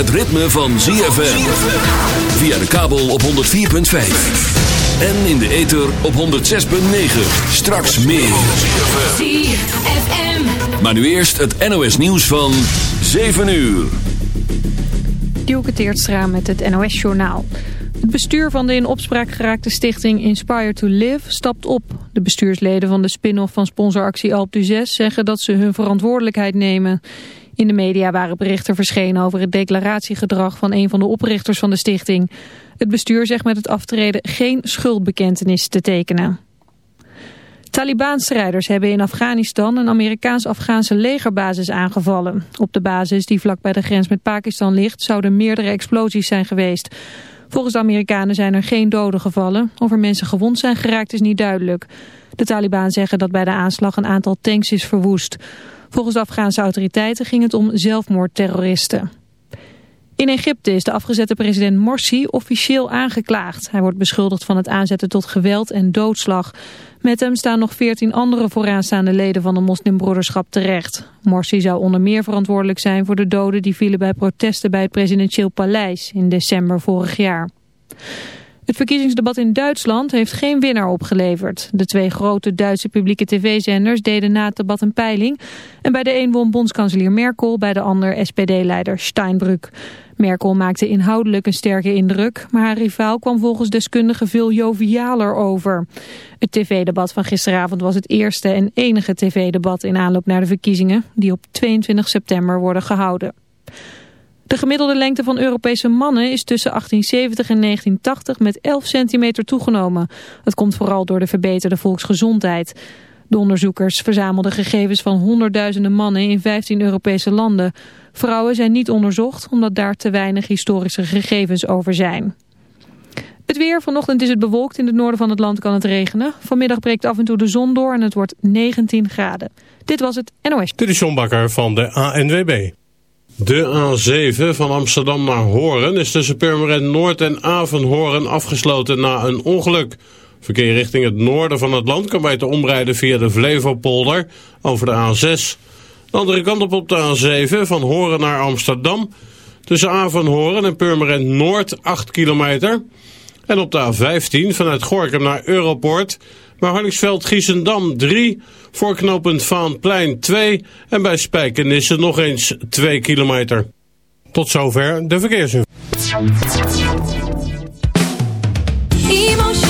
het ritme van ZFM. Via de kabel op 104.5. En in de ether op 106.9. Straks meer. ZFM. Maar nu eerst het NOS nieuws van 7 uur. Dielke Teertstra met het NOS-journaal. Het bestuur van de in opspraak geraakte stichting Inspire to Live stapt op. De bestuursleden van de spin-off van sponsoractie Alp du 6 zeggen dat ze hun verantwoordelijkheid nemen. In de media waren berichten verschenen over het declaratiegedrag van een van de oprichters van de stichting. Het bestuur zegt met het aftreden geen schuldbekentenis te tekenen. Taliban-strijders hebben in Afghanistan een Amerikaans-Afghaanse legerbasis aangevallen. Op de basis die vlak bij de grens met Pakistan ligt zouden meerdere explosies zijn geweest. Volgens de Amerikanen zijn er geen doden gevallen. Of er mensen gewond zijn geraakt is niet duidelijk. De Taliban zeggen dat bij de aanslag een aantal tanks is verwoest. Volgens de Afghaanse autoriteiten ging het om zelfmoordterroristen. In Egypte is de afgezette president Morsi officieel aangeklaagd. Hij wordt beschuldigd van het aanzetten tot geweld en doodslag. Met hem staan nog veertien andere vooraanstaande leden van de moslimbroederschap terecht. Morsi zou onder meer verantwoordelijk zijn voor de doden die vielen bij protesten bij het presidentieel paleis in december vorig jaar. Het verkiezingsdebat in Duitsland heeft geen winnaar opgeleverd. De twee grote Duitse publieke tv-zenders deden na het debat een peiling. En bij de een won bondskanselier Merkel, bij de ander SPD-leider Steinbrück. Merkel maakte inhoudelijk een sterke indruk, maar haar rivaal kwam volgens deskundigen veel jovialer over. Het tv-debat van gisteravond was het eerste en enige tv-debat in aanloop naar de verkiezingen, die op 22 september worden gehouden. De gemiddelde lengte van Europese mannen is tussen 1870 en 1980 met 11 centimeter toegenomen. Dat komt vooral door de verbeterde volksgezondheid. De onderzoekers verzamelden gegevens van honderdduizenden mannen in 15 Europese landen. Vrouwen zijn niet onderzocht omdat daar te weinig historische gegevens over zijn. Het weer, vanochtend is het bewolkt. In het noorden van het land kan het regenen. Vanmiddag breekt af en toe de zon door en het wordt 19 graden. Dit was het NOS. Dit is van de ANWB. De A7 van Amsterdam naar Horen is tussen Purmerend Noord en Avenhoorn afgesloten na een ongeluk. Verkeer richting het noorden van het land kan beter omrijden via de Flevopolder over de A6. De andere kant op op de A7 van Horen naar Amsterdam. Tussen Avenhoorn en Purmerend Noord 8 kilometer. En op de A15 vanuit Gorkum naar Europoort. Bij Harningsveld Giesendam 3. Voor knooppunt Vaanplein 2. En bij Spijkenisse nog eens 2 kilometer. Tot zover de verkeersinformatie.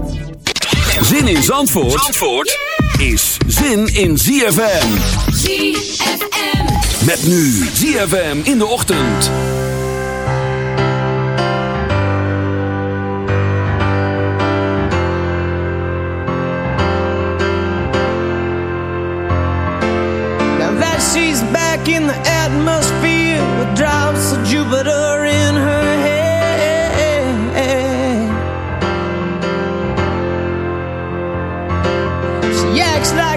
Zin in Zandvoort, Zandvoort yeah! is zin in ZFM. ZFM. Met nu ZFM in de ochtend. Now that she's back in the atmosphere with drops of Jupiter.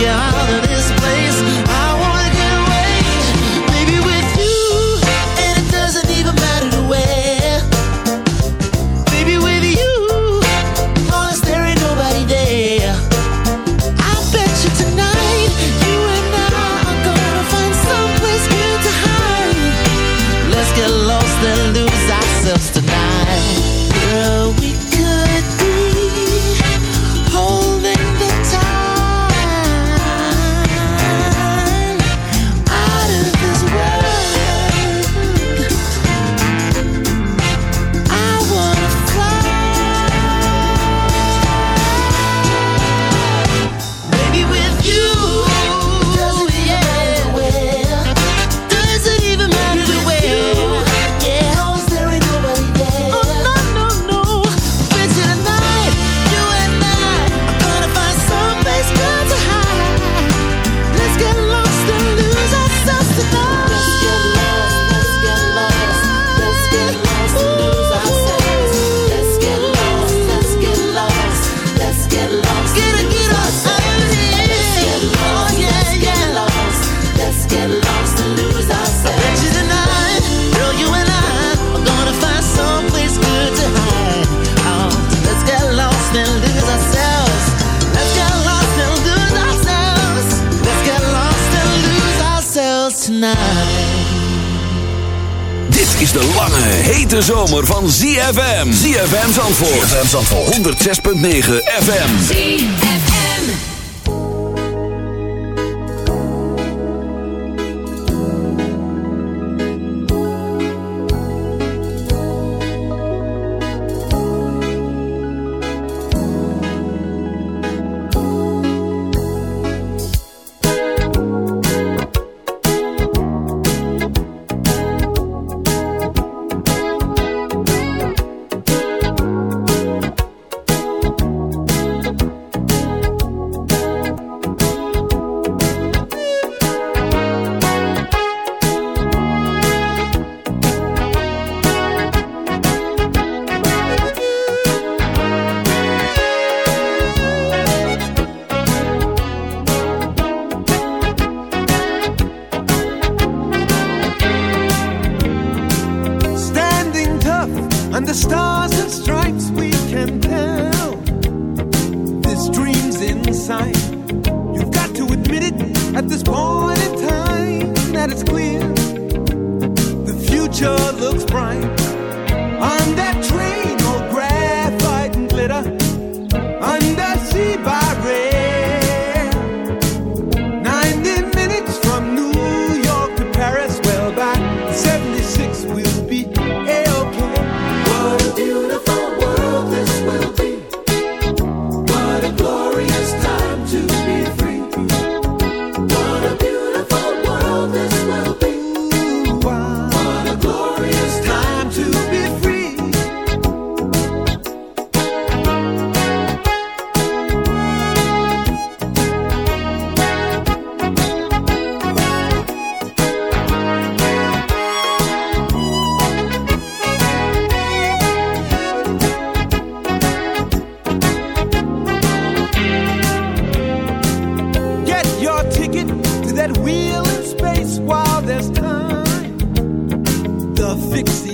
Yeah, Zandvoort. 106.9 that wheel in space while there's time. The fixie.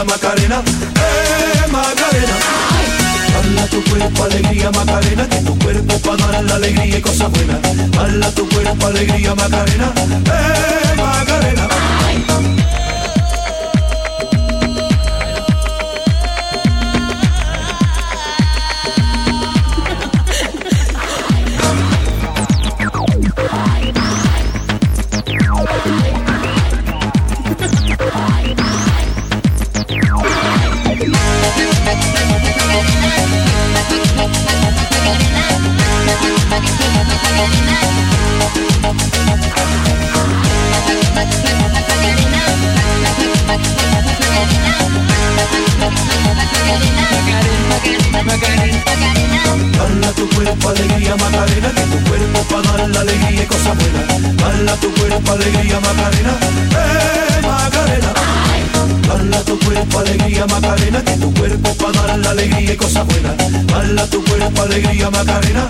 llama Macarena.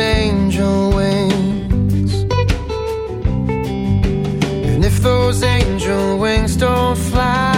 angel wings. And if those angel wings don't fly,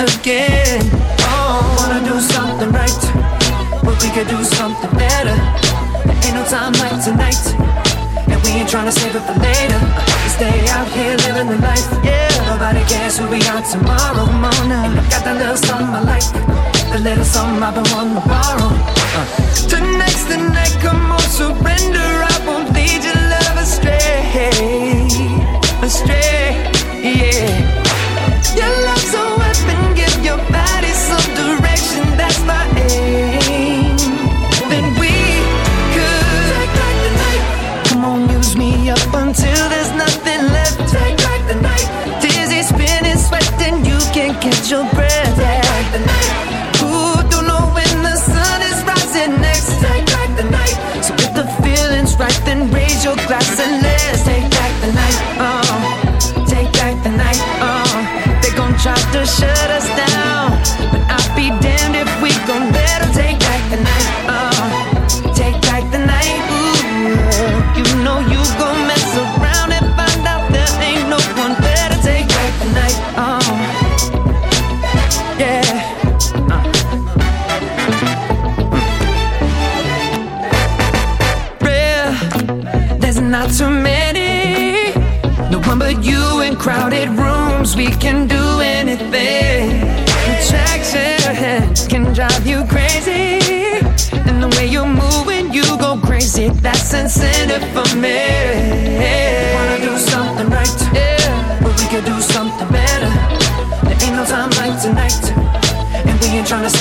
again. Oh, wanna do something right, but we could do something better. There ain't no time like tonight, and we ain't trying to save it for later. We stay out here living the life. Yeah, nobody cares who we are tomorrow. Come on now, I got that little something I like the little something I've been wanting to borrow. Uh. Tonight's the night, come on, surrender.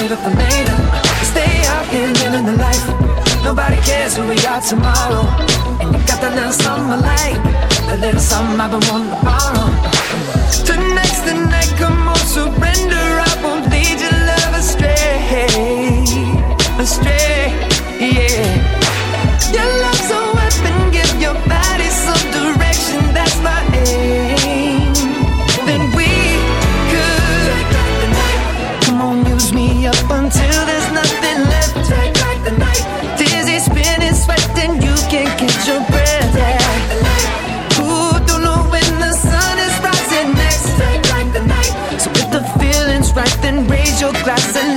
made of the made. Stay out here living the life. Nobody cares who we are tomorrow. And you got that little something I like, that little something I've been wanting to borrow. Tonight's the night, come on, surrender. I won't lead your love astray, astray, yeah. your glass and